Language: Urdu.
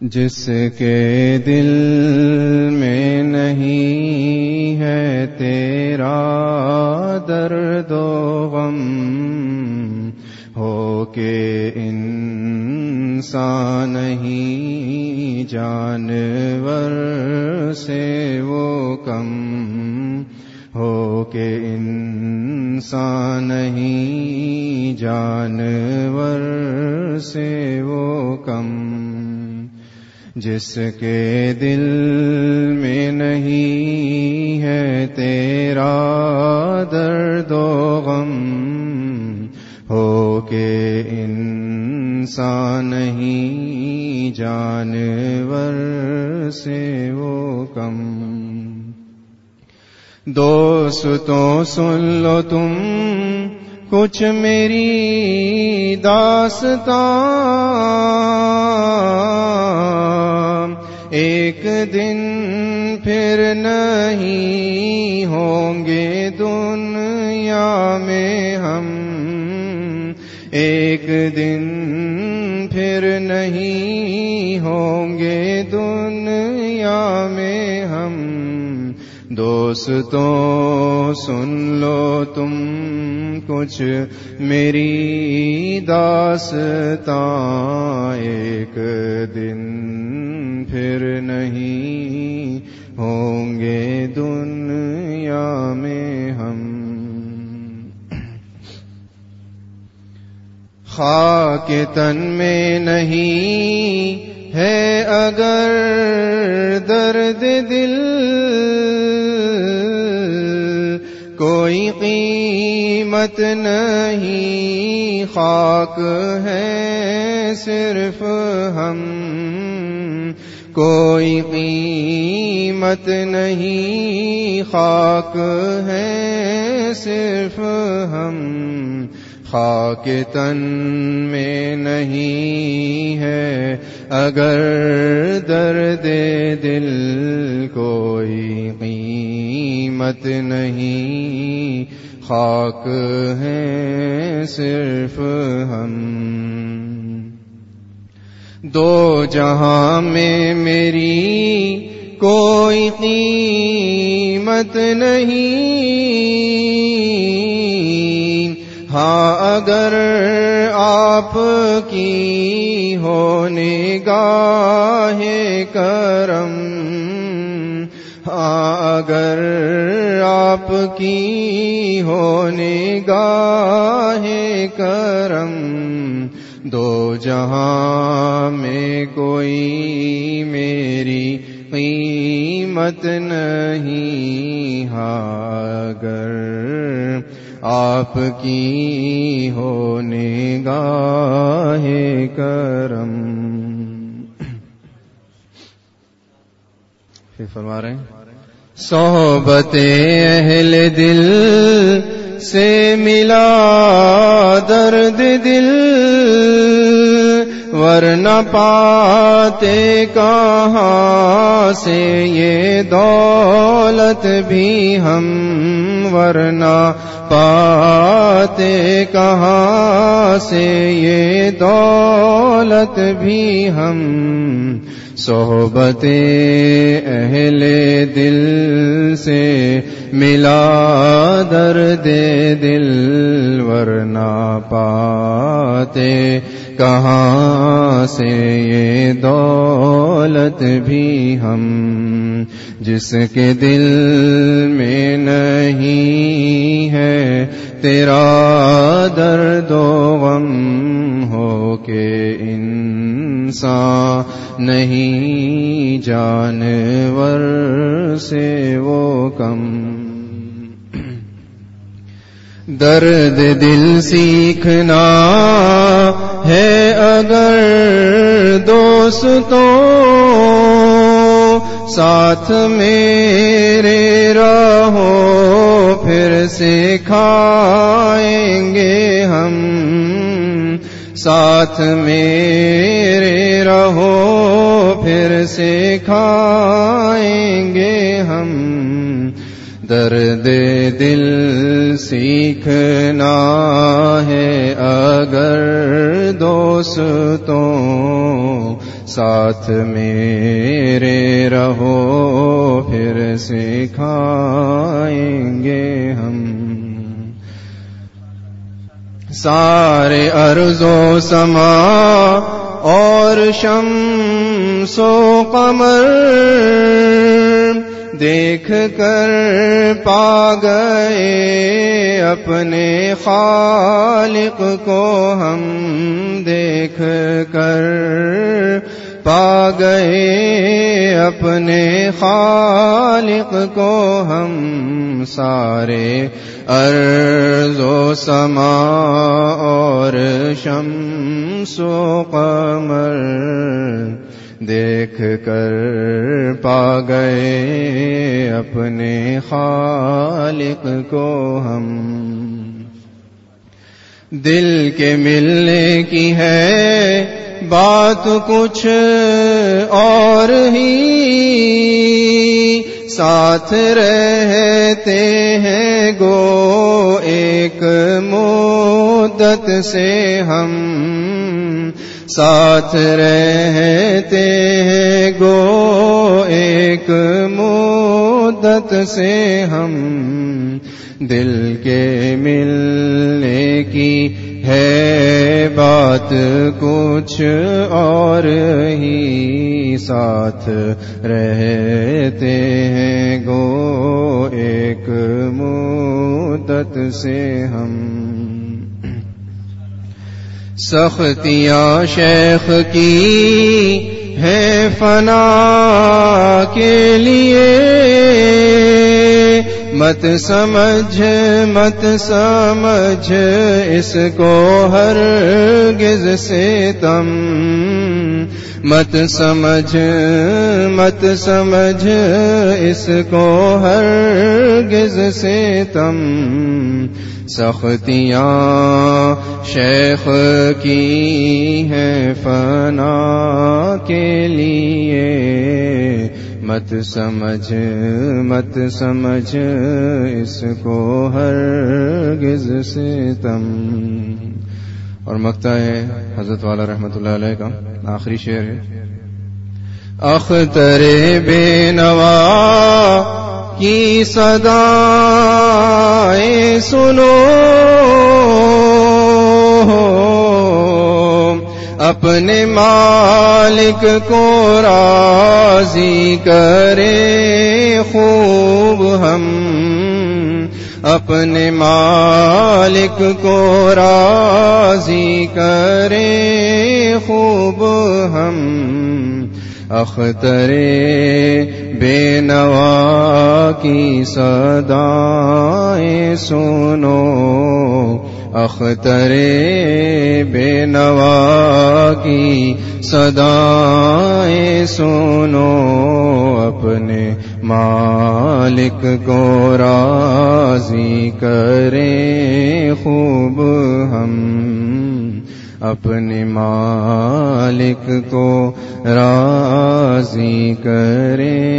جس کے دل میں نہیں ہے تیرا درد و غم، ہو کے انسان نہیں جانور سے وہ کم، ہو کے انسان نہیں جانور سے وہ کم۔ جس کے دل میں نہیں ہے تیرا درد و غم، ہو کے انسان نہیں جانور سے وہ کم۔ دوستوں، سن لو تم کچھ میری داستان ایک دن پھر نہیں ہوں گے دنیا میں ہم ایک دن پھر نہیں ہوں گے دنیا میں ہم دوستوں سن لو تم کچھ میری داستان ایک دن پھر نہیں ہوں گے دنیا میں ہم۔ خاک تن میں نہیں ہے اگر درد دل کوئی قیمت نہیں، خاک ہے صرف ہم۔ کوئی قیمت نہیں، خاک ہے صرف ہم۔ خاک تن میں نہیں ہے، اگر درد دل قیمت نہیں، خاک ہے صرف ہم۔ دو جہاں میں میری کوئی قیمت نہیں۔ ہاں اگر آپ کی ہو نگاہ کرم اگر آپ کی ہو نگاہ کرم، دو جہاں میں کوئی میری قیمت نہیں، اگر آپ کی ہو نگاہ کرم۔ پھر فرما رہے ہیں۔ صحبت اہل دل سے ملا درد دل ورنہ پاتے کہاں سے یہ دولت بھی ہم؟ ورنہ پاتے کہاں سے یہ دولت بھی ہم؟ صحبت اہل دل سے ملا درد دل ورنہ پاتے۔ کہاں سے یہ دولت بھی ہم جس کے دل میں نہیں ہے۔ تیرا درد و غم ہو کے انسان نہیں جانور سے وہ کم۔ درد دل سیکھنا ہے اگر دوستوں ساتھ میرے رہو پھر سکھائیں گے ہم ساتھ میرے درد دل سیکھنا ہے اگر دوستوں ساتھ میرے رہو پھر سکھائیں گے ہم۔ سارے ارض و سما اور شمس و قمر دیکھ کر پا گئے اپنے خالق کو ہم دیکھ کر پا گئے اپنے خالق کو ہم سارے ارض و سما اور شمس و قمر دیکھ کر پا گئے اپنے خالق کو ہم۔ دل کے ملنے کی ہے بات کچھ اور ہی۔ ساتھ رہتے ہیں گو ایک مدت سے ہم۔ ساتھ رہتے ہیں، گو ایک مدت سے ہم دل کے ملنے کی ہے بات کچھ اور ہی ساتھ رہتے ہیں، گو ایک مدت سے ہم سختیاں شیخ کی ہے فنا کے لیے۔ مت سمجھ مت سمجھ اس کو ہر گز سے تم۔ مت سمجھ مت سمجھ اس کو ہر گز سے تم۔ سختیاں شیخ کی ہیں فنا کے لیے۔ مت سمجھ مت سمجھ اس کو ہر گز سے تم اور مکتا ہے حضرت والا رحمت اللہ علیہ کا، آخری شعر ہے۔ اختر بے نوا کی صدا سنو۔ اپنے مالک کو راضی کرے خوب ہم۔ اپنے مالک کو راضی کرے خوب ہم۔ اختر بے نوا کی صدائیں سنو۔ اختر بے نوا کی صدائیں سنو۔ اپنے مالک کو راضی کریں خوب ہم۔ اپنے مالک کو راضی کریں